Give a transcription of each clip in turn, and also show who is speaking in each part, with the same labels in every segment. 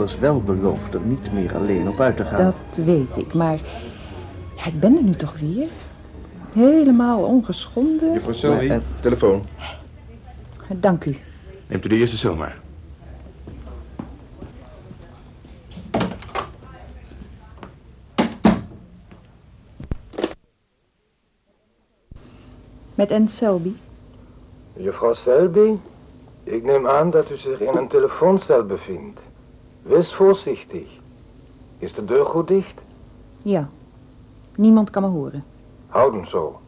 Speaker 1: Anders wel beloofd er niet meer alleen op uit te gaan.
Speaker 2: Dat weet ik, maar ja, ik ben er nu toch weer. Helemaal ongeschonden.
Speaker 3: Juffrouw Selby,
Speaker 1: Maar,
Speaker 3: telefoon.
Speaker 2: Dank u.
Speaker 3: Neemt u de eerste cel maar.
Speaker 2: Met Anne Selby.
Speaker 4: Juffrouw Selby, ik neem aan dat u zich in een telefooncel bevindt. Wees voorzichtig. Is de deur goed dicht?
Speaker 2: Ja. Niemand kan me horen.
Speaker 4: Houden zo.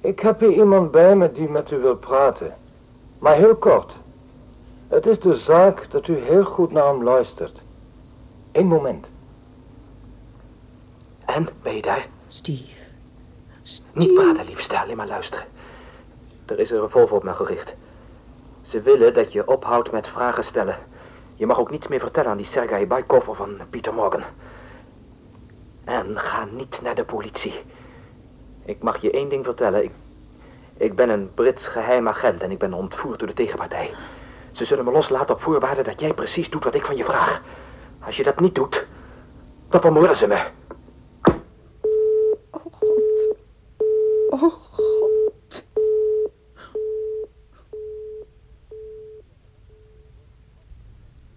Speaker 4: Ik heb hier iemand bij me die met u wil praten. Maar heel kort. Het is de zaak dat u heel goed naar hem luistert. Eén moment.
Speaker 5: En, ben je daar?
Speaker 2: Steve.
Speaker 5: Niet praten, liefste, alleen maar luisteren. Er is een revolver op me gericht. Ze willen dat je ophoudt met vragen stellen. Je mag ook niets meer vertellen aan die Sergei Baikov of aan Pieter Morgan. En ga niet naar de politie. Ik mag je één ding vertellen. Ik, ik ben een Brits geheim agent en ik ben ontvoerd door de tegenpartij. Ze zullen me loslaten op voorwaarde dat jij precies doet wat ik van je vraag. Als je dat niet doet, dan vermoorden ze me.
Speaker 2: Oh god. Oh god.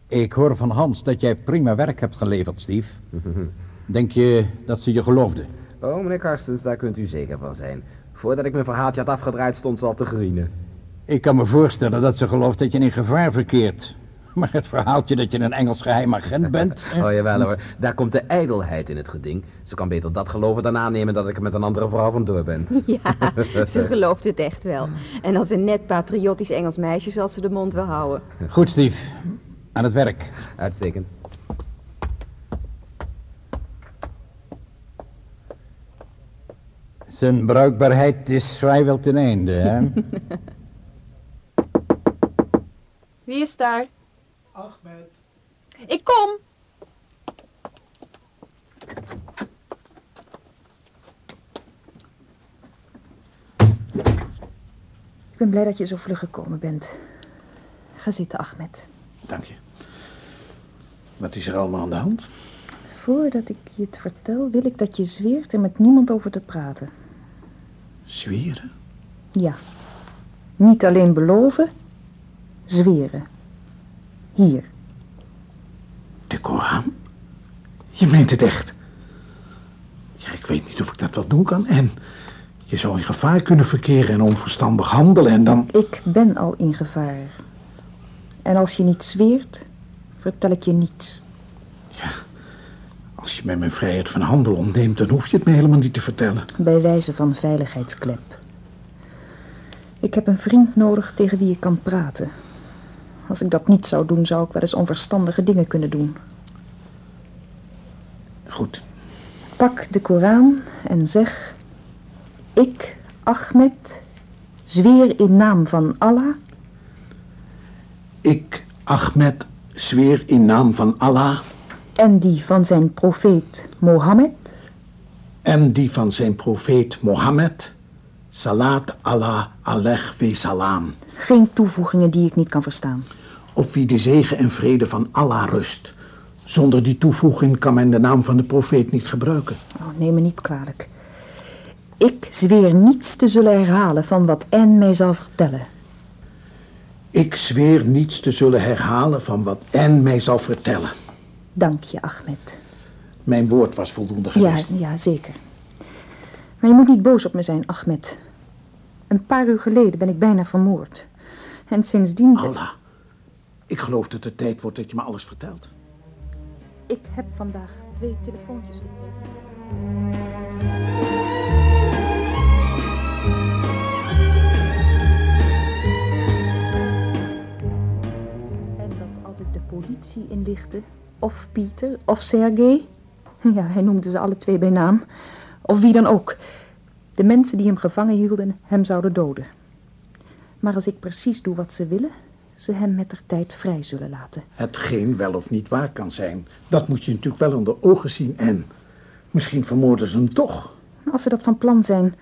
Speaker 6: Ik hoor van Hans dat jij prima werk hebt geleverd, Steve. Denk je dat ze je geloofde?
Speaker 7: Oh, meneer Karstens, daar kunt u zeker van zijn. Voordat ik mijn verhaaltje had afgedraaid, stond ze al te grienen.
Speaker 6: Ik kan me voorstellen dat ze gelooft dat je in gevaar verkeert. Maar het verhaaltje dat je een Engels geheim agent bent...
Speaker 7: Oh jawel hoor, daar komt de ijdelheid in het geding. Ze kan beter dat geloven dan aannemen dat ik er met een andere vrouw vandoor ben.
Speaker 8: Ja, ze gelooft het echt wel. En als een net patriotisch Engels meisje zal ze de mond wel houden.
Speaker 6: Goed, Steve. Aan het werk.
Speaker 7: Uitstekend.
Speaker 6: Zijn bruikbaarheid is vrijwel ten einde, hè?
Speaker 2: Wie is daar?
Speaker 9: Ahmed.
Speaker 2: Ik kom. Ik ben blij dat je zo vlug gekomen bent. Ga zitten, Ahmed.
Speaker 9: Dank je. Wat is er allemaal aan de hand?
Speaker 2: Voordat ik je het vertel, wil ik dat je zweert er met niemand over te praten.
Speaker 9: Zweren?
Speaker 2: Ja. Niet alleen beloven, zweren. Hier.
Speaker 9: De Koran? Je meent het echt? Ja, ik weet niet of ik dat wel doen kan. En je zou in gevaar kunnen verkeren en onverstandig handelen en dan...
Speaker 2: Ik ben al in gevaar. En als je niet zweert, vertel ik je niets.
Speaker 9: Als je mij mijn vrijheid van handel ontneemt, dan hoef je het me helemaal niet te vertellen.
Speaker 2: Bij wijze van veiligheidsklep. Ik heb een vriend nodig tegen wie ik kan praten. Als ik dat niet zou doen, zou ik wel eens onverstandige dingen kunnen doen.
Speaker 9: Goed.
Speaker 2: Pak de Koran en zeg... Ik, Ahmed, zweer in naam van Allah...
Speaker 9: Ik, Ahmed, zweer in naam van Allah
Speaker 2: en die van zijn profeet Mohammed...
Speaker 9: en die van zijn profeet Mohammed... Salat Allah alayh ve salam.
Speaker 2: Geen toevoegingen die ik niet kan verstaan.
Speaker 9: Op wie de zegen en vrede van Allah rust. Zonder die toevoeging kan men de naam van de profeet niet gebruiken.
Speaker 2: Oh, neem me niet kwalijk. Ik zweer niets te zullen herhalen van wat Anne mij zal vertellen.
Speaker 9: Ik zweer niets te zullen herhalen van wat Anne mij zal vertellen.
Speaker 2: Dank je, Ahmed.
Speaker 9: Mijn woord was voldoende
Speaker 2: Ja,
Speaker 9: geweest.
Speaker 2: ja, zeker. Maar je moet niet boos op me zijn, Ahmed. Een paar uur geleden ben ik bijna vermoord. En sindsdien...
Speaker 9: Allah, ik geloof dat het tijd wordt dat je me alles vertelt.
Speaker 2: Ik heb vandaag twee telefoontjes gekregen. Politie inlichtte, of Pieter, of Sergej... Ja, hij noemde ze alle twee bij naam. Of wie dan ook. De mensen die hem gevangen hielden, hem zouden doden. Maar als ik precies doe wat ze willen, ze hem met der tijd vrij zullen laten.
Speaker 9: Hetgeen wel of niet waar kan zijn, dat moet je natuurlijk wel onder ogen zien en... Misschien vermoorden ze hem toch.
Speaker 2: Als ze dat van plan zijn,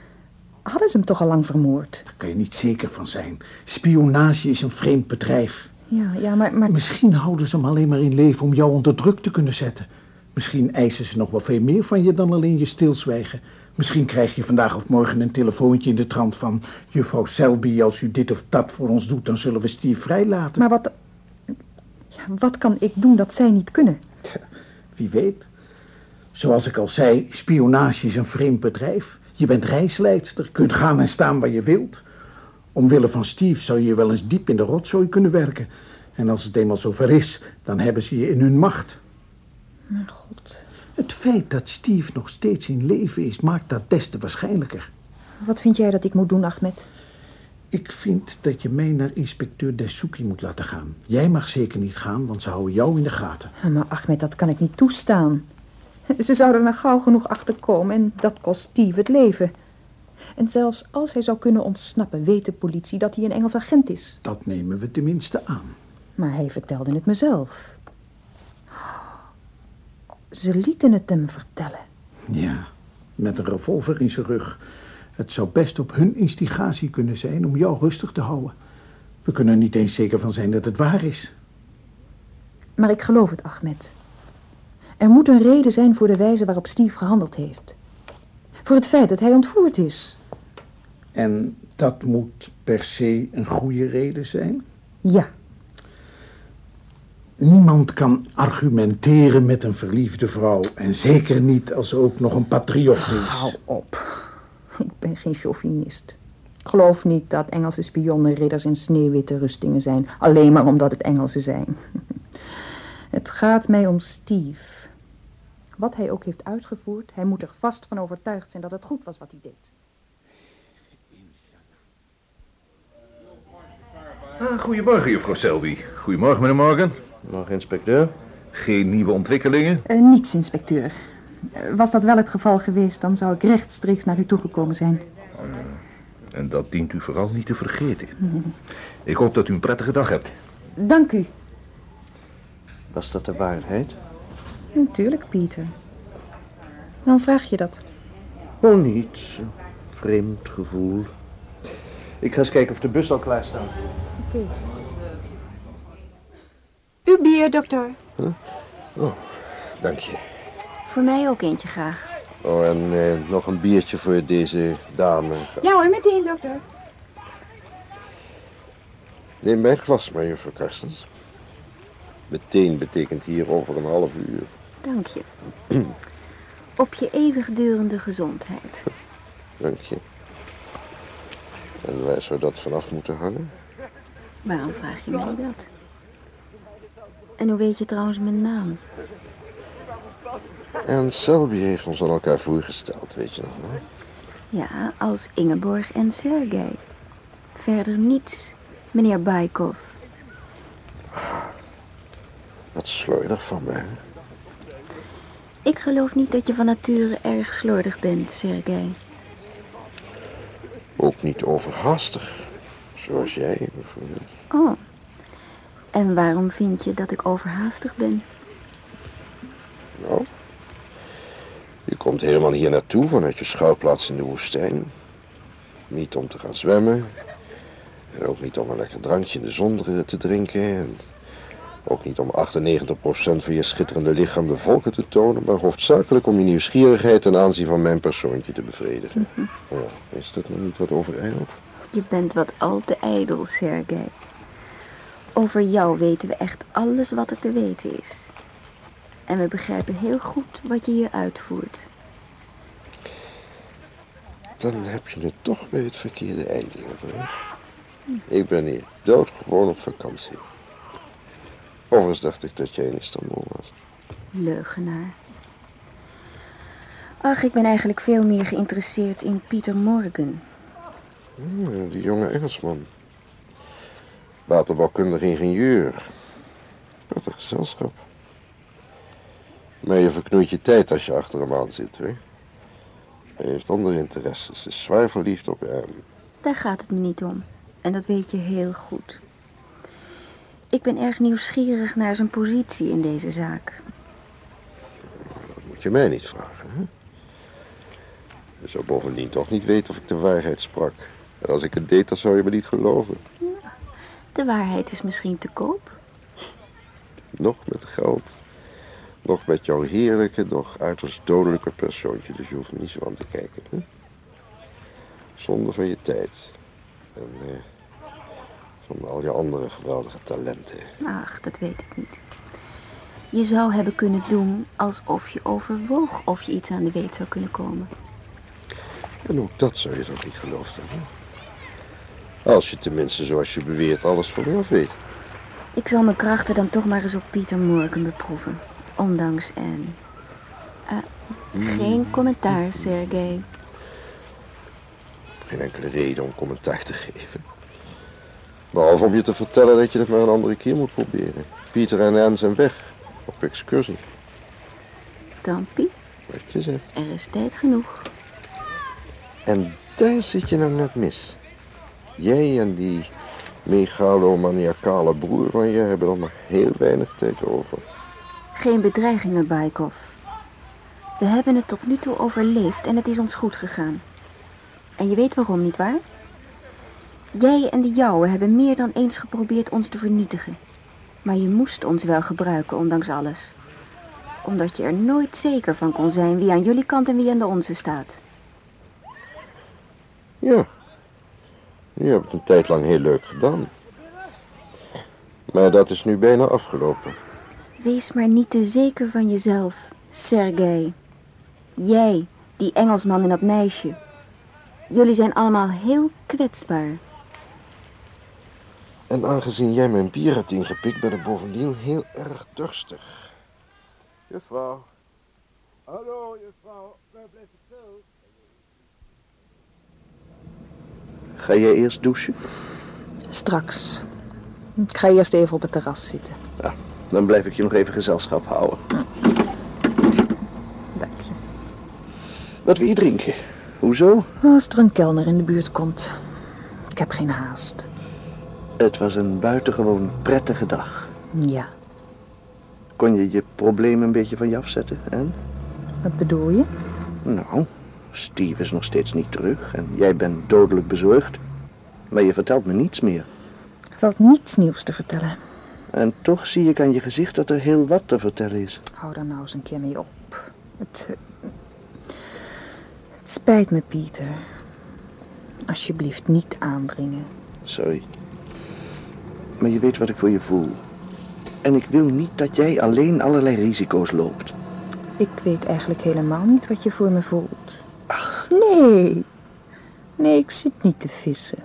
Speaker 2: hadden ze hem toch al lang vermoord.
Speaker 9: Daar kan je niet zeker van zijn. Spionage is een vreemd bedrijf.
Speaker 2: Ja, ja, maar, maar...
Speaker 9: Misschien houden ze hem alleen maar in leven om jou onder druk te kunnen zetten. Misschien eisen ze nog wel veel meer van je dan alleen je stilzwijgen. Misschien krijg je vandaag of morgen een telefoontje in de trant van... juffrouw Selby, als u dit of dat voor ons doet, dan zullen we Steve vrijlaten.
Speaker 2: Maar wat... Ja, wat kan ik doen dat zij niet kunnen?
Speaker 9: Wie weet. Zoals ik al zei, spionage is een vreemd bedrijf. Je bent reisleidster, kunt gaan en staan waar je wilt. Omwille van Steve zou je wel eens diep in de rotzooi kunnen werken. En als het eenmaal zover is, dan hebben ze je in hun macht.
Speaker 2: Mijn god.
Speaker 9: Het feit dat Steve nog steeds in leven is, maakt dat des te waarschijnlijker.
Speaker 2: Wat vind jij dat ik moet doen, Ahmed?
Speaker 9: Ik vind dat je mij naar inspecteur Desuki moet laten gaan. Jij mag zeker niet gaan, want ze houden jou in de gaten.
Speaker 2: Ja, Maar Ahmed, dat kan ik niet toestaan. Ze zouden er gauw genoeg achter komen en dat kost Steve het leven. En zelfs als hij zou kunnen ontsnappen, weet de politie dat hij een Engels agent is.
Speaker 9: Dat nemen we tenminste aan.
Speaker 2: Maar hij vertelde het mezelf. Ze lieten het hem vertellen.
Speaker 9: Ja, met een revolver in zijn rug. Het zou best op hun instigatie kunnen zijn om jou rustig te houden. We kunnen er niet eens zeker van zijn dat het waar is.
Speaker 2: Maar ik geloof het, Ahmed. Er moet een reden zijn voor de wijze waarop Steve gehandeld heeft. Voor het feit dat hij ontvoerd is.
Speaker 9: En dat moet per se een goede reden zijn?
Speaker 2: Ja,
Speaker 9: Niemand kan argumenteren met een verliefde vrouw. En zeker niet als ze ook nog een patriot is.
Speaker 2: hou op. Ik ben geen chauvinist. Ik geloof niet dat Engelse spionnen ridders in sneeuwwitte rustingen zijn. Alleen maar omdat het Engelsen zijn. Het gaat mij om Steve. Wat hij ook heeft uitgevoerd, hij moet er vast van overtuigd zijn dat het goed was wat hij deed.
Speaker 3: Ah, goedemorgen, juffrouw Selby. Goedemorgen, meneer Morgan.
Speaker 1: Nog inspecteur?
Speaker 3: Geen nieuwe ontwikkelingen?
Speaker 2: Eh, niets, inspecteur. Eh, was dat wel het geval geweest, dan zou ik rechtstreeks naar u toegekomen zijn.
Speaker 3: En dat dient u vooral niet te vergeten. Ik hoop dat u een prettige dag hebt.
Speaker 2: Dank u.
Speaker 1: Was dat de waarheid?
Speaker 2: Natuurlijk, Pieter. Waarom vraag je dat?
Speaker 1: Oh, niets. Een vreemd gevoel. Ik ga eens kijken of de bus al klaar staat.
Speaker 2: Oké.
Speaker 8: Uw bier, dokter.
Speaker 10: Dank je.
Speaker 8: Voor mij ook eentje graag.
Speaker 10: Oh, en eh, nog een biertje voor deze dame.
Speaker 8: Ja hoor, meteen, dokter.
Speaker 10: Neem mijn glas maar, juffrouw Karstens. Meteen betekent hier over een half uur.
Speaker 8: Dank je. Op je eeuwigdurende gezondheid.
Speaker 10: Dank je. En waar zou dat vanaf moeten hangen?
Speaker 8: Waarom vraag je mij dat? En hoe weet je trouwens mijn naam?
Speaker 10: En Selby heeft ons aan elkaar voorgesteld, weet je nog wel?
Speaker 8: Ja, als Ingeborg en Sergei. Verder niets, meneer Baikov.
Speaker 10: Wat slordig van mij.
Speaker 8: Ik geloof niet dat je van nature erg slordig bent, Sergei.
Speaker 10: Ook niet overhaastig. Zoals jij bijvoorbeeld.
Speaker 8: Oh. En waarom vind je dat ik overhaastig ben?
Speaker 10: Nou, je komt helemaal hier naartoe vanuit je schuilplaats in de woestijn. Niet om te gaan zwemmen. En ook niet om een lekker drankje in de zon te- te drinken. En ook niet om 98% van je schitterende lichaam de volken te tonen. Maar hoofdzakelijk om je nieuwsgierigheid ten aanzien van mijn persoontje te bevredigen. Oh, is dat nog niet wat overijld?
Speaker 8: Je bent wat al te ijdel, Sergei. Over jou weten we echt alles wat er te weten is. En we begrijpen heel goed wat je hier uitvoert.
Speaker 10: Dan heb je het toch bij het verkeerde eind, Ingeborg. Ik ben hier doodgewoon op vakantie. Overigens dacht ik dat jij in Istanbul was.
Speaker 8: Leugenaar. Ach, ik ben eigenlijk veel meer geïnteresseerd in Pieter Morgan.
Speaker 10: Hmm, die jonge Engelsman. Waterbouwkundig ingenieur. Een gezelschap. Maar je verknoeit je tijd als je achter hem aan zit, hè? Hij heeft andere interesses, is zwaar verliefd op hem.
Speaker 8: Daar gaat het me niet om. En dat weet je heel goed. Ik ben erg nieuwsgierig naar zijn positie in deze zaak.
Speaker 10: Dat moet je mij niet vragen, hè? Je zou bovendien toch niet weten of ik de waarheid sprak. En als ik het deed, dan zou je me niet geloven.
Speaker 8: De waarheid is misschien te koop.
Speaker 10: Nog met geld. Nog met jouw heerlijke, nog uiterst dodelijke persoontje. Dus je hoeft er niet zo aan te kijken. Hè? Zonde van je tijd. En eh, van al je andere geweldige talenten.
Speaker 8: Ach, dat weet ik niet. Je zou hebben kunnen doen alsof je overwoog of je iets aan de weet zou kunnen komen.
Speaker 10: En ook dat zou je toch niet geloofd hebben? Als je tenminste, zoals je beweert, alles van mij af weet.
Speaker 8: Ik zal mijn krachten dan toch maar eens op Pieter Morgan beproeven. Ondanks Anne. Eh, geen commentaar, Sergej.
Speaker 10: Geen enkele reden om commentaar te geven. Behalve om je te vertellen dat je het maar een andere keer moet proberen. Pieter en Anne zijn weg. Op excursie.
Speaker 8: Dampie,
Speaker 10: Wat je zegt.
Speaker 8: er is tijd genoeg.
Speaker 10: En daar zit je nou net mis. Jij en die megalomaniacale broer van je hebben nog maar heel weinig tijd over.
Speaker 8: Geen bedreigingen, Baikov. We hebben het tot nu toe overleefd en het is ons goed gegaan. En je weet waarom, nietwaar? Jij en de jouwe hebben meer dan eens geprobeerd ons te vernietigen. Maar je moest ons wel gebruiken, ondanks alles. Omdat je er nooit zeker van kon zijn wie aan jullie kant en wie aan de onze staat.
Speaker 10: Ja. Je hebt het een tijd lang heel leuk gedaan. Maar dat is nu bijna afgelopen.
Speaker 8: Wees maar niet te zeker van jezelf, Sergej. Jij, die Engelsman en dat meisje. Jullie zijn allemaal heel kwetsbaar.
Speaker 10: En aangezien jij mijn bier hebt ingepikt, ben ik bovendien heel erg dorstig. Juffrouw. Hallo, juffrouw. Waar blijft het stil?
Speaker 1: Ga jij eerst douchen?
Speaker 2: Straks. Ik ga eerst even op het terras zitten.
Speaker 1: Ja, dan blijf ik je nog even gezelschap houden.
Speaker 2: Dank je.
Speaker 1: Wat wil je drinken? Hoezo?
Speaker 2: Als er een kelner in de buurt komt. Ik heb geen haast.
Speaker 1: Het was een buitengewoon prettige dag.
Speaker 2: Ja,
Speaker 1: Kon je je probleem een beetje van je afzetten, en?
Speaker 2: wat bedoel je?
Speaker 1: Nou, Steve is nog steeds niet terug en jij bent dodelijk bezorgd. Maar je vertelt me niets meer.
Speaker 2: Er valt niets nieuws te vertellen.
Speaker 1: En toch zie ik aan je gezicht dat er heel wat te vertellen is.
Speaker 2: Hou daar nou eens een keer mee op. Het, eh, het spijt me, Pieter. Alsjeblieft niet aandringen.
Speaker 1: Sorry. Maar je weet wat ik voor je voel. En ik wil niet dat jij alleen allerlei risico's loopt.
Speaker 2: Ik weet eigenlijk helemaal niet wat je voor me voelt. Ach. Nee. Nee, ik zit niet te vissen.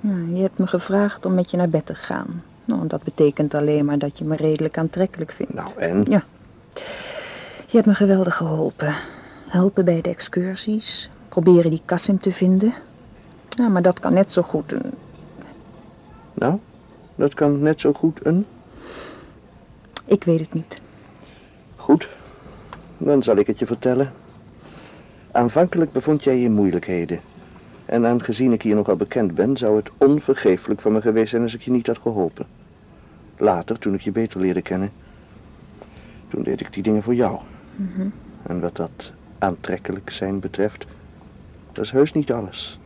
Speaker 2: Ja, je hebt me gevraagd om met je naar bed te gaan. Nou, dat betekent alleen maar dat je me redelijk aantrekkelijk vindt.
Speaker 1: Nou, en?
Speaker 2: Ja. Je hebt me geweldig geholpen. Helpen bij de excursies. Proberen die Kassim te vinden. Ja, maar dat kan net zo goed een...
Speaker 1: Nou, dat kan net zo goed een...
Speaker 2: Ik weet het niet.
Speaker 1: Goed, dan zal ik het je vertellen. Aanvankelijk bevond jij je in moeilijkheden. En aangezien ik hier nogal bekend ben, zou het onvergeeflijk van me geweest zijn als ik je niet had geholpen. Later, toen ik je beter leerde kennen, toen deed ik die dingen voor jou.
Speaker 2: Mhm.
Speaker 1: En wat dat aantrekkelijk zijn betreft, dat is heus niet alles.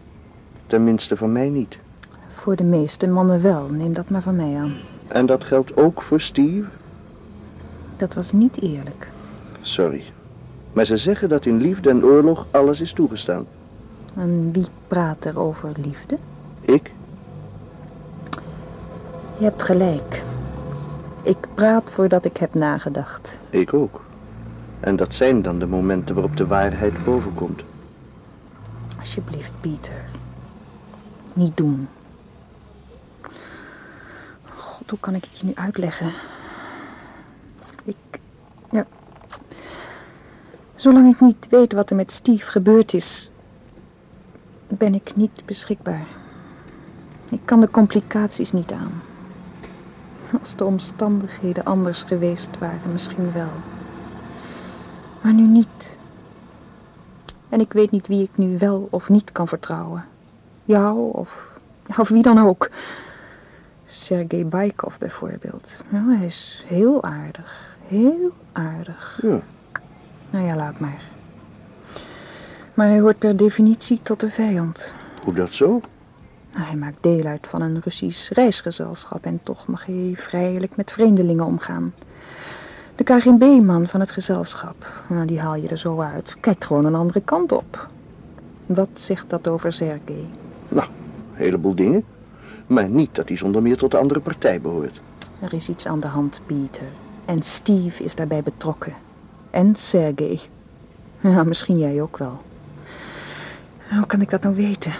Speaker 1: Tenminste van mij niet.
Speaker 2: Voor de meeste mannen wel, neem dat maar van mij aan.
Speaker 1: En dat geldt ook voor Steve?
Speaker 2: Dat was niet eerlijk.
Speaker 1: Sorry. Maar ze zeggen dat in liefde en oorlog alles is toegestaan.
Speaker 2: En wie praat er over liefde?
Speaker 1: Ik?
Speaker 2: Je hebt gelijk. Ik praat voordat ik heb nagedacht.
Speaker 1: Ik ook. En dat zijn dan de momenten waarop de waarheid bovenkomt.
Speaker 2: Alsjeblieft, Pieter. Niet doen. God, hoe kan ik het je nu uitleggen? Ik... Ja. Zolang ik niet weet wat er met Steve gebeurd is... ben ik niet beschikbaar. Ik kan de complicaties niet aan. Als de omstandigheden anders geweest waren, misschien wel. Maar nu niet. En ik weet niet wie ik nu wel of niet kan vertrouwen. Jou of, of wie dan ook. Sergei Baikov bijvoorbeeld. Nou, hij is heel aardig. Heel aardig.
Speaker 1: Ja.
Speaker 2: Nou ja, laat maar. Maar hij hoort per definitie tot de vijand.
Speaker 1: Hoe dat zo?
Speaker 2: Nou, hij maakt deel uit van een Russisch reisgezelschap en toch mag hij vrijelijk met vreemdelingen omgaan. De KGB-man van het gezelschap, nou, die haal je er zo uit. Kijkt gewoon een andere kant op. Wat zegt dat over Sergej?
Speaker 1: Nou, een heleboel dingen. Maar niet dat hij zonder meer tot de andere partij behoort.
Speaker 2: Er is iets aan de hand, Pieter. En Steve is daarbij betrokken. En Sergej. Ja, misschien jij ook wel. Hoe kan ik dat nou weten?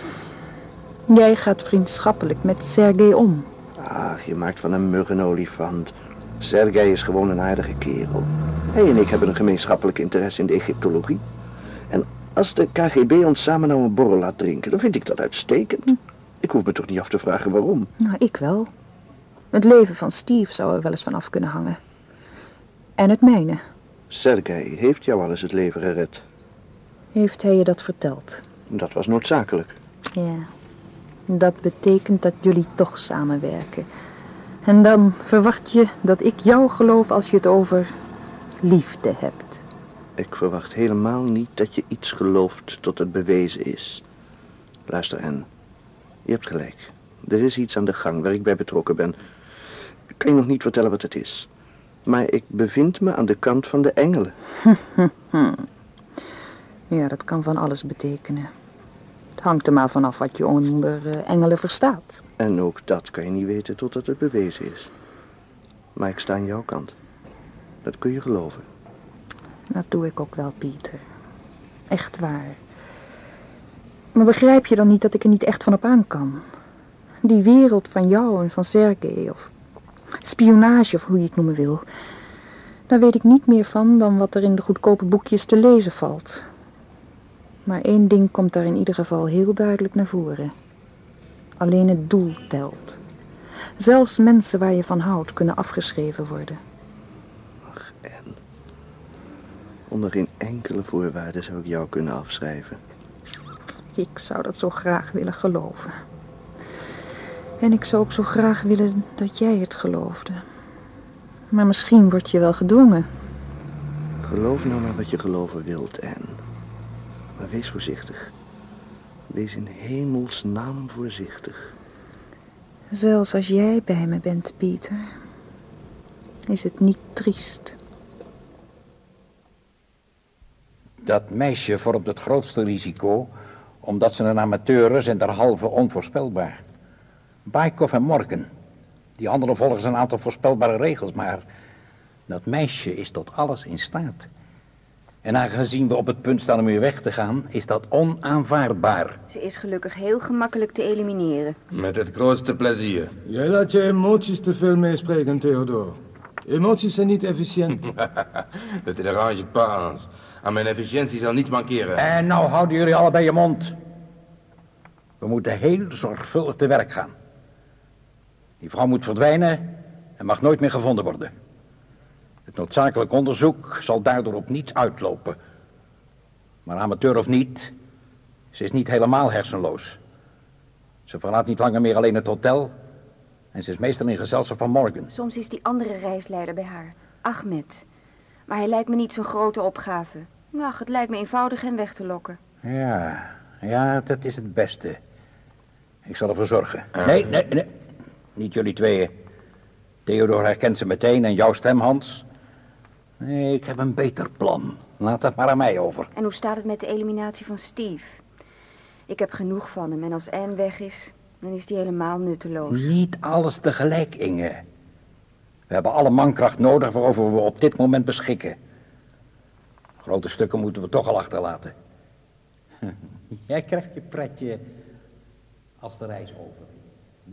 Speaker 2: Jij gaat vriendschappelijk met Sergej om.
Speaker 1: Ach, je maakt van een mug een olifant. Sergej is gewoon een aardige kerel. Hij en ik hebben een gemeenschappelijk interesse in de Egyptologie. En als de KGB ons samen nou een borrel laat drinken, dan vind ik dat uitstekend. Ik hoef me toch niet af te vragen waarom.
Speaker 2: Nou, ik wel. Het leven van Steve zou er wel eens van af kunnen hangen. En het mijne.
Speaker 1: Sergej heeft jou al eens het leven gered.
Speaker 2: Heeft hij je dat verteld?
Speaker 1: Dat was noodzakelijk.
Speaker 2: Ja. Dat betekent dat jullie toch samenwerken. En dan verwacht je dat ik jou geloof als je het over liefde hebt.
Speaker 1: Ik verwacht helemaal niet dat je iets gelooft tot het bewezen is. Luister, Anne. Je hebt gelijk. Er is iets aan de gang waar ik bij betrokken ben. Ik kan je nog niet vertellen wat het is. Maar ik bevind me aan de kant van de engelen.
Speaker 2: ja, dat kan van alles betekenen. Het hangt er maar vanaf wat je onder uh, engelen verstaat.
Speaker 1: En ook dat kan je niet weten totdat het bewezen is. Maar ik sta aan jouw kant. Dat kun je geloven.
Speaker 2: Dat doe ik ook wel, Pieter. Echt waar. Maar begrijp je dan niet dat ik er niet echt van op aan kan? Die wereld van jou en van Sergej, of spionage, of hoe je het noemen wil. Daar weet ik niet meer van dan wat er in de goedkope boekjes te lezen valt. Maar één ding komt daar in ieder geval heel duidelijk naar voren. Alleen het doel telt. Zelfs mensen waar je van houdt kunnen afgeschreven worden.
Speaker 1: Ach, en. Onder geen enkele voorwaarde zou ik jou kunnen afschrijven.
Speaker 2: Ik zou dat zo graag willen geloven. En ik zou ook zo graag willen dat jij het geloofde. Maar misschien word je wel gedwongen.
Speaker 1: Geloof nou maar wat je geloven wilt, Anne. Maar wees voorzichtig. Wees in hemelsnaam voorzichtig.
Speaker 2: Zelfs als jij bij me bent, Pieter, is het niet triest.
Speaker 6: Dat meisje vormt het grootste risico, omdat ze een amateur is en derhalve onvoorspelbaar. Baikov en Morgan, die anderen volgens een aantal voorspelbare regels, maar dat meisje is tot alles in staat. En aangezien we op het punt staan om weer weg te gaan, is dat onaanvaardbaar.
Speaker 8: Ze is gelukkig heel gemakkelijk te elimineren.
Speaker 11: Met het grootste plezier.
Speaker 4: Jij laat je emoties te veel meespreken, Theodor. Emoties zijn niet efficiënt.
Speaker 11: dat dérange pas. Aan mijn efficiëntie zal niets mankeren.
Speaker 6: En nou houden jullie allebei je mond. We moeten heel zorgvuldig te werk gaan. Die vrouw moet verdwijnen en mag nooit meer gevonden worden. Het noodzakelijk onderzoek zal daardoor op niets uitlopen. Maar amateur of niet, ze is niet helemaal hersenloos. Ze verlaat niet langer meer alleen het hotel. En ze is meestal in gezelschap van Morgan.
Speaker 8: Soms is die andere reisleider bij haar, Ahmed. Maar hij lijkt me niet zo'n grote opgave. Ach, het lijkt me eenvoudig hen weg te lokken.
Speaker 6: Ja, ja, dat is het beste. Ik zal ervoor zorgen. Nee, nee, nee. Niet jullie tweeën. Theodor herkent ze meteen en jouw stem, Hans. Nee, ik heb een beter plan. Laat het maar aan mij over.
Speaker 8: En hoe staat het met de eliminatie van Steve? Ik heb genoeg van hem en als Anne weg is, dan is hij helemaal nutteloos.
Speaker 6: Niet alles tegelijk, Inge. We hebben alle mankracht nodig waarover we op dit moment beschikken. Grote stukken moeten we toch al achterlaten. Jij krijgt je pretje als de reis over is. Hm?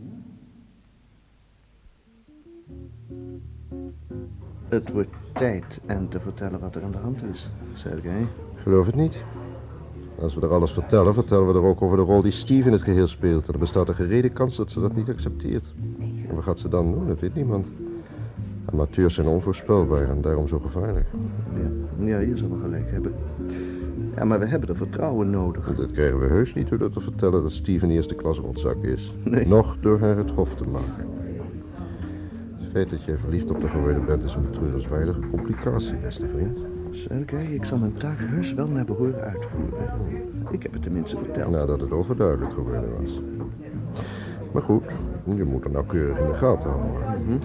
Speaker 1: Het wordt tijd en te vertellen wat er aan de hand is, Sergej.
Speaker 10: Geloof het niet. Als we er alles vertellen, vertellen we er ook over de rol die Steve in het geheel speelt. En er bestaat een gerede kans dat ze dat niet accepteert. En wat gaat ze dan doen? Dat weet niemand. Amateurs zijn onvoorspelbaar en daarom zo gevaarlijk.
Speaker 1: Ja, ja je zal wel gelijk hebben. Ja, maar we hebben er vertrouwen nodig.
Speaker 10: Dat krijgen we heus niet door dat te vertellen dat Steve een eerste klas rotzak is.
Speaker 1: Nee.
Speaker 10: Nog door haar het hof te maken. Het feit dat jij verliefd op de geworden bent is een betreurenswaardige complicatie, beste vriend.
Speaker 1: Sergej, ik zal mijn taak heus wel naar behoren uitvoeren. Ik heb het tenminste verteld.
Speaker 10: Nadat het overduidelijk geworden was. Maar goed, je moet er nauwkeurig in de gaten houden.
Speaker 1: Mhm.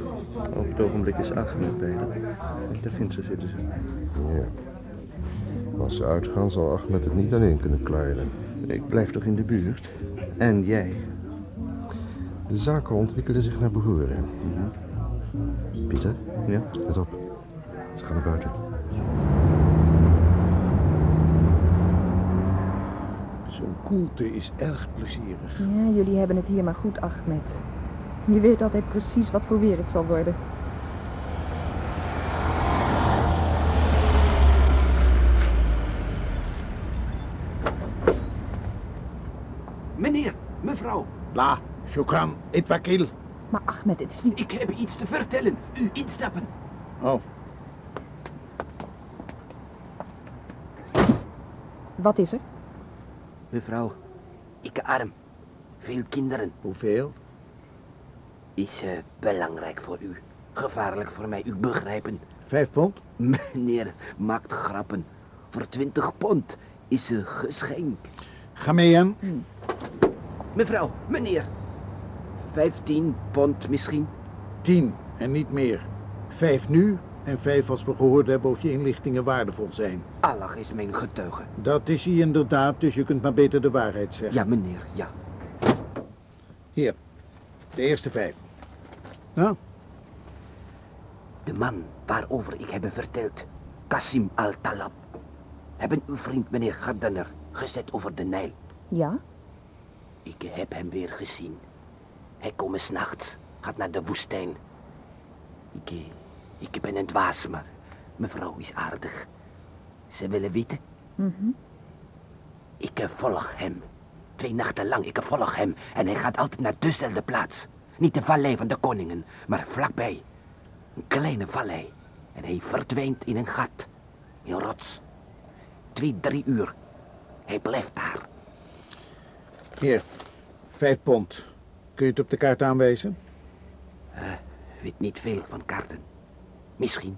Speaker 1: Op het ogenblik is Ahmed bij haar. Daar ginds zitten ze.
Speaker 10: Ja. Als ze uitgaan, zal Ahmed het niet alleen kunnen klaren.
Speaker 1: Ik blijf toch in de buurt. En jij?
Speaker 10: De zaken ontwikkelen zich naar behoren. Pieter?
Speaker 1: Ja?
Speaker 10: Let op. Ze gaan naar buiten.
Speaker 9: Zo'n koelte is erg plezierig.
Speaker 2: Ja, jullie hebben het hier maar goed, Ahmed. Je weet altijd precies wat voor weer het zal worden.
Speaker 12: Meneer, mevrouw.
Speaker 9: La, shukran, itwakil.
Speaker 2: Maar Ahmed, het is niet...
Speaker 12: Ik heb iets te vertellen. U instappen.
Speaker 9: Oh,
Speaker 2: Wat is er?
Speaker 12: Mevrouw, ik arm. Veel kinderen.
Speaker 9: hoeveel?
Speaker 12: Is eh, belangrijk voor u. Gevaarlijk voor mij, u begrijpen.
Speaker 9: Vijf pond?
Speaker 12: Meneer maakt grappen. Voor twintig pond is een geschenk.
Speaker 9: Ga mee aan.
Speaker 12: Mevrouw, meneer. Vijftien pond misschien.
Speaker 9: Tien en niet meer. Vijf nu en vijf als we gehoord hebben of je inlichtingen waardevol zijn.
Speaker 12: Allah is mijn getuige.
Speaker 9: Dat is hij inderdaad, dus je kunt maar beter de waarheid zeggen.
Speaker 12: Ja, meneer, ja.
Speaker 9: Hier, de eerste vijf. Nou,
Speaker 12: De man waarover ik heb verteld, Kasim Al-Talab, hebben uw vriend meneer Gardener gezet over de Nijl.
Speaker 2: Ja?
Speaker 12: Ik heb hem weer gezien. Hij komt s'nachts, gaat naar de woestijn. Ik, eh, ik ben een dwaas, maar mevrouw is aardig. Ze willen weten,
Speaker 2: Mhm.
Speaker 12: ik eh, volg hem. Twee nachten lang, ik volg hem. En hij gaat altijd naar dezelfde plaats. Niet de vallei van de koningen, maar vlakbij. Een kleine vallei. En hij verdwijnt in een gat. In rots. Twee, drie uur. Hij blijft daar.
Speaker 9: hier, vijf pond. Kun je het op de kaart aanwijzen?
Speaker 12: Weet niet veel van kaarten. Misschien.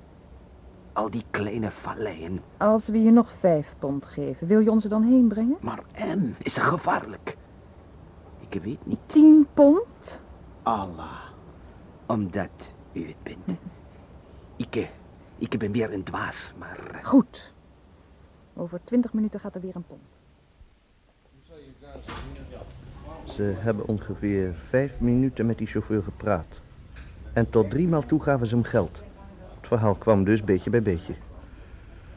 Speaker 12: Al die kleine valleien.
Speaker 2: Als we je nog vijf pond geven, wil je ons er dan heen brengen?
Speaker 12: Maar en, is het gevaarlijk? Ik weet niet.
Speaker 2: Tien pond?
Speaker 9: Allah.
Speaker 12: Omdat u het bent. Ik, ik ben weer een dwaas, maar... eh,
Speaker 2: Goed. Over twintig minuten gaat er weer een pond.
Speaker 1: Ze hebben ongeveer vijf minuten met die chauffeur gepraat. En tot driemaal toe gaven ze hem geld. Het verhaal kwam dus beetje bij beetje.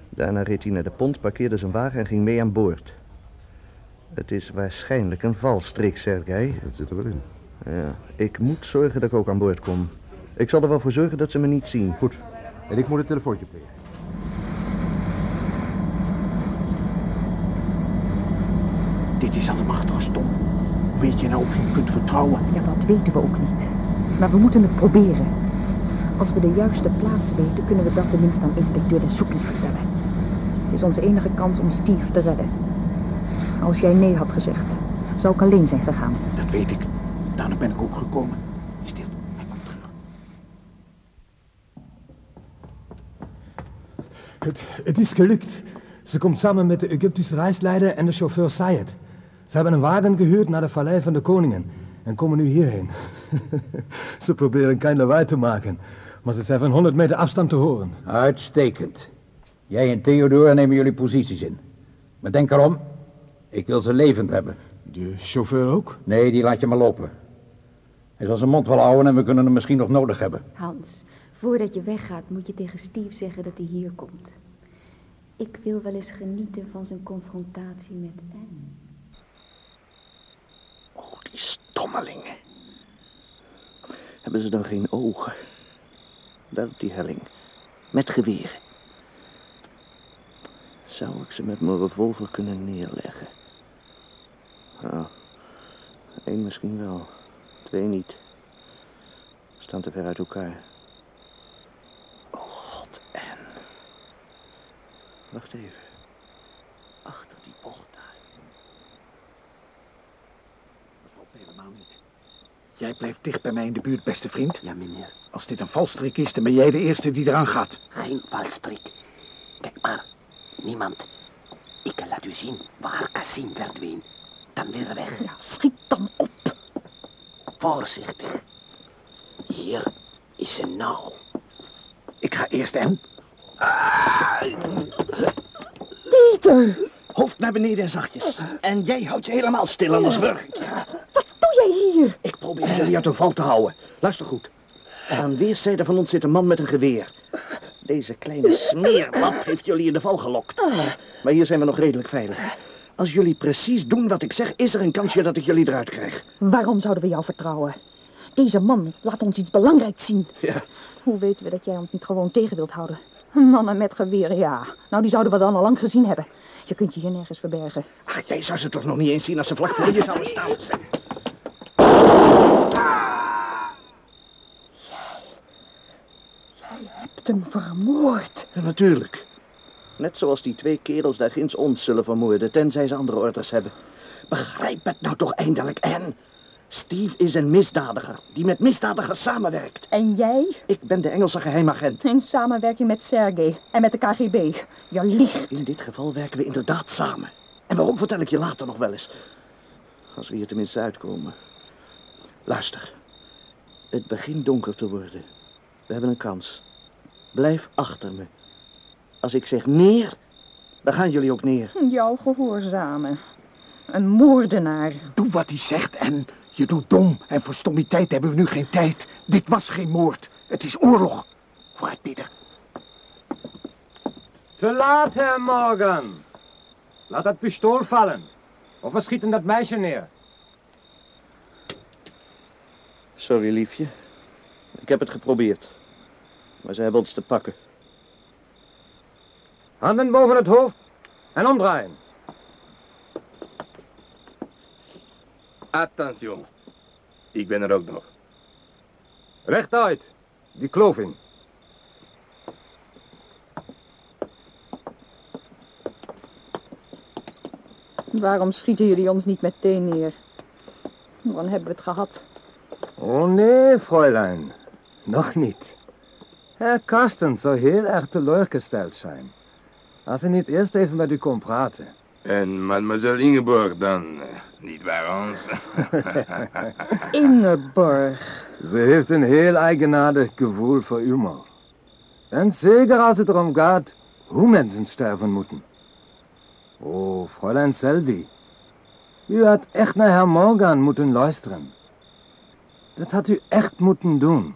Speaker 1: Daarna reed hij naar de pont, parkeerde zijn wagen en ging mee aan boord. Het is waarschijnlijk een valstrik, Sergei.
Speaker 10: Dat zit er wel in.
Speaker 1: Ja, ik moet zorgen dat ik ook aan boord kom. Ik zal er wel voor zorgen dat ze me niet zien.
Speaker 10: Goed. En ik moet een telefoontje plegen.
Speaker 9: Dit is allemaal stom. Hoe weet je nou of je hem kunt vertrouwen?
Speaker 2: Ja, dat weten we ook niet. Maar we moeten het proberen. Als we de juiste plaats weten, kunnen we dat tenminste aan inspecteur de Soepie vertellen. Het is onze enige kans om Steve te redden. Als jij nee had gezegd, zou ik alleen zijn gegaan.
Speaker 9: Dat weet ik. Daarom ben ik ook gekomen. Stil, hij komt terug.
Speaker 13: Het, het is gelukt. Ze komt samen met de Egyptische reisleider en de chauffeur Sayed. Ze hebben een wagen gehuurd naar de vallei van de koningen en komen nu hierheen. ze proberen geen lawaai te maken, maar ze zijn van 100 meter afstand te horen.
Speaker 6: Uitstekend. Jij en Theodore nemen jullie posities in. Maar denk erom, ik wil ze levend hebben.
Speaker 13: De chauffeur ook?
Speaker 6: Nee, die laat je maar lopen. Hij zal zijn mond wel houden en we kunnen hem misschien nog nodig hebben.
Speaker 8: Hans, voordat je weggaat moet je tegen Steve zeggen dat hij hier komt. Ik wil wel eens genieten van zijn confrontatie met Anne.
Speaker 1: Oh, die stommelingen. Hebben ze dan geen ogen? Daar op die helling. Met geweren. Zou ik ze met mijn revolver kunnen neerleggen? Nou, één misschien wel. Twee niet. Staan te ver uit elkaar. Oh god, en. Wacht even. Achter die bocht daar.
Speaker 9: Dat valt helemaal niet. Jij blijft dicht bij mij in de buurt, beste vriend.
Speaker 12: Ja, meneer.
Speaker 9: Als dit een valstrik is, dan ben jij de eerste die eraan gaat.
Speaker 12: Geen valstrik. Kijk maar, niemand. Ik laat u zien waar Cassim verdween. Dan weer weg.
Speaker 2: Ja, schiet dan op.
Speaker 12: Voorzichtig. Hier is een nauw.
Speaker 9: Ik ga eerst hem.
Speaker 2: Pieter!
Speaker 1: Hoofd naar beneden en zachtjes. En jij houdt je helemaal stil, anders wurg ik je. Jullie uit een val te houden. Luister goed. Aan weerszijden van ons zit een man met een geweer. Deze kleine smeerlap heeft jullie in de val gelokt. Maar hier zijn we nog redelijk veilig. Als jullie precies doen wat ik zeg, is er een kansje dat ik jullie eruit krijg.
Speaker 2: Waarom zouden we jou vertrouwen? Deze man laat ons iets belangrijks zien.
Speaker 1: Ja.
Speaker 2: Hoe weten we dat jij ons niet gewoon tegen wilt houden? Mannen met geweren, ja. Nou, die zouden we dan al lang gezien hebben. Je kunt je hier nergens verbergen.
Speaker 1: Ach, jij zou ze toch nog niet eens zien als ze vlak voor je zouden staan.
Speaker 2: Jij hebt hem vermoord.
Speaker 1: Ja, natuurlijk. Net zoals die twee kerels daar ginds ons zullen vermoorden, tenzij ze andere orders hebben. Begrijp het nou toch eindelijk, en Steve is een misdadiger, die met misdadigers samenwerkt.
Speaker 2: En jij?
Speaker 1: Ik ben de Engelse geheimagent.
Speaker 2: In samenwerking met Sergei en met de KGB. Je liegt.
Speaker 1: In dit geval werken we inderdaad samen. En waarom vertel ik je later nog wel eens. Als we hier tenminste uitkomen. Luister. Het begint donker te worden. We hebben een kans. Blijf achter me. Als ik zeg neer, dan gaan jullie ook neer.
Speaker 2: Jou gehoorzamen. Een moordenaar.
Speaker 9: Doe wat hij zegt en je doet dom. En voor stommiteit hebben we nu geen tijd. Dit was geen moord. Het is oorlog. Vooruit, Pieter.
Speaker 4: Te laat, Herr Morgan. Laat dat pistool vallen. Of we schieten dat meisje neer.
Speaker 1: Sorry, liefje. Ik heb het geprobeerd. Maar ze hebben ons te pakken.
Speaker 4: Handen boven het hoofd en omdraaien.
Speaker 11: Attention. Ik ben er ook nog.
Speaker 4: Rechtuit. Die kloof in.
Speaker 2: Waarom schieten jullie ons niet meteen neer? Dan hebben we het gehad.
Speaker 4: Oh nee, Fräulein. Nog niet. Herr Karsten zou heel erg teleurgesteld zijn. Als hij niet eerst even met u kon praten.
Speaker 11: En mademoiselle Ingeborg dan, eh, niet waar Hans?
Speaker 2: Ingeborg.
Speaker 4: Ze heeft een heel eigenaardig gevoel voor humor. En zeker als het erom gaat hoe mensen sterven moeten. Oh, Fräulein Selby. U had echt naar Herr Morgan moeten luisteren. Dat had u echt moeten doen.